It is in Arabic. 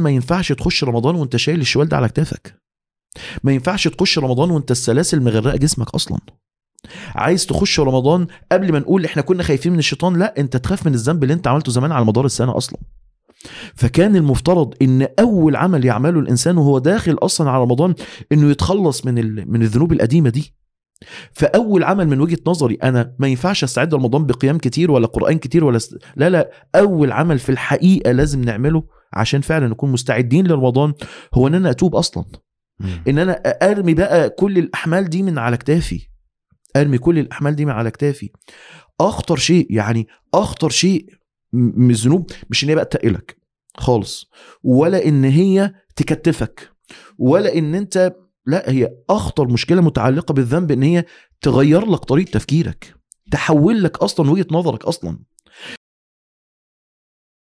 ما ينفعش تخش رمضان وانت شايل الشوال ده على كتافك ما ينفعش تخش رمضان وانت السلاسل مغرقة جسمك أصلا عايز تخش رمضان قبل ما نقول إحنا كنا خايفين من الشيطان لا أنت تخاف من الذنب اللي أنت عملته زمان على مدار السنة أصلا فكان المفترض إن أول عمل يعمله الإنسان وهو داخل أصلا على رمضان إنه يتخلص من. من الذنوب القديمة دي فأول عمل من وجهة نظري أنا ما ينفعش أستعد رمضان بقيام كتير ولا قرآن كتير ولا. لا لا أول عمل في الحقيقة لازم نعمله عشان فعلا نكون مستعدين لرمضان هو إن أنا أتوب أصلا. إن أنا أرمي بقى كل الأحمال دي من على كتافي. أرمي كل الأحمال دي من على كتافي. أخطر شيء يعني أخطر شيء من الذنوب مش إن هي بقى تقلك خالص ولا إن هي تكتفك ولا إن أنت لا هي أخطر مشكلة متعلقة بالذنب إن هي تغير لك طريقة تفكيرك تحول لك أصلا وجهة نظرك أصلا.